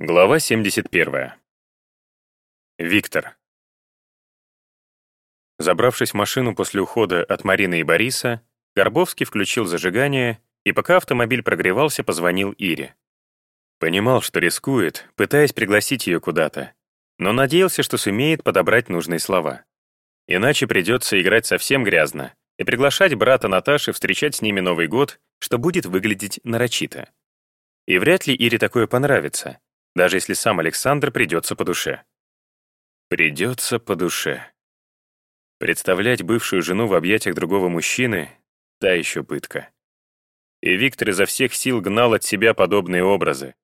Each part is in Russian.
Глава 71. Виктор. Забравшись в машину после ухода от Марины и Бориса, Горбовский включил зажигание и, пока автомобиль прогревался, позвонил Ире. Понимал, что рискует, пытаясь пригласить ее куда-то, но надеялся, что сумеет подобрать нужные слова. Иначе придется играть совсем грязно и приглашать брата Наташи встречать с ними Новый год, что будет выглядеть нарочито. И вряд ли Ире такое понравится — даже если сам Александр придется по душе. Придется по душе. Представлять бывшую жену в объятиях другого мужчины — та еще пытка. И Виктор изо всех сил гнал от себя подобные образы.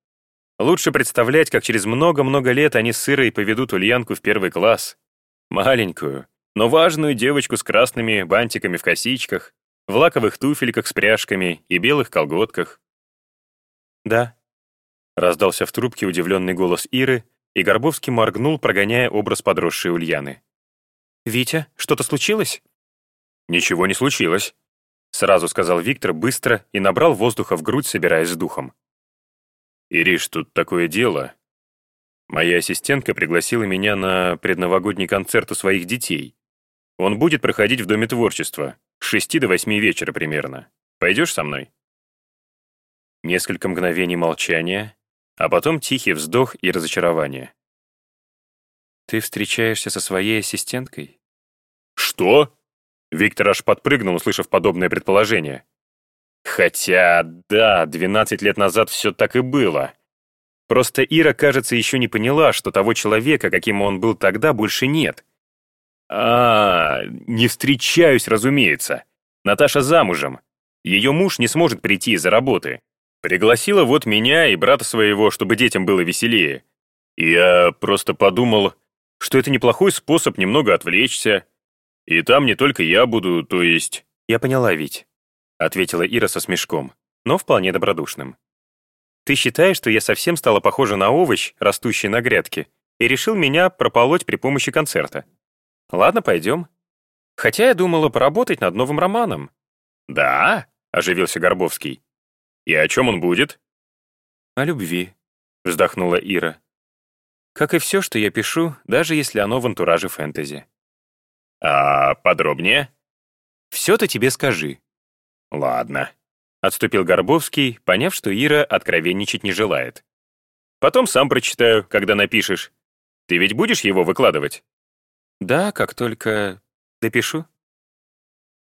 Лучше представлять, как через много-много лет они с Ирой поведут Ульянку в первый класс. Маленькую, но важную девочку с красными бантиками в косичках, в лаковых туфельках с пряжками и белых колготках. Да, Раздался в трубке удивленный голос Иры, и Горбовский моргнул, прогоняя образ подросшей Ульяны. «Витя, что-то случилось?» «Ничего не случилось», — сразу сказал Виктор быстро и набрал воздуха в грудь, собираясь с духом. «Ириш, тут такое дело. Моя ассистентка пригласила меня на предновогодний концерт у своих детей. Он будет проходить в Доме творчества, с шести до восьми вечера примерно. Пойдешь со мной?» Несколько мгновений молчания, а потом тихий вздох и разочарование. «Ты встречаешься со своей ассистенткой?» «Что?» Виктор аж подпрыгнул, услышав подобное предположение. Хотя, да, 12 лет назад все так и было. Просто Ира, кажется, еще не поняла, что того человека, каким он был тогда, больше нет. А, не встречаюсь, разумеется. Наташа замужем. Ее муж не сможет прийти из-за работы. Пригласила вот меня и брата своего, чтобы детям было веселее. Я просто подумал, что это неплохой способ немного отвлечься. И там не только я буду, то есть... Я поняла, Вить, ответила Ира со смешком, но вполне добродушным. Ты считаешь, что я совсем стала похожа на овощ, растущий на грядке, и решил меня прополоть при помощи концерта? Ладно, пойдем. Хотя я думала поработать над новым романом. Да? Оживился Горбовский. «И о чем он будет?» «О любви», — вздохнула Ира. «Как и все, что я пишу, даже если оно в антураже фэнтези». «А подробнее?» «Все ты тебе скажи». «Ладно», — отступил Горбовский, поняв, что Ира откровенничать не желает. «Потом сам прочитаю, когда напишешь. Ты ведь будешь его выкладывать?» «Да, как только допишу».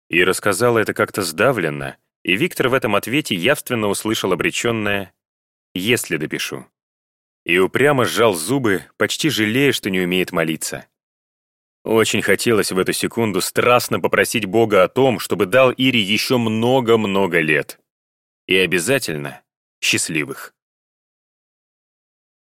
Ира сказала это как-то сдавленно, и Виктор в этом ответе явственно услышал обреченное «если допишу». И упрямо сжал зубы, почти жалея, что не умеет молиться. Очень хотелось в эту секунду страстно попросить Бога о том, чтобы дал Ире еще много-много лет. И обязательно счастливых.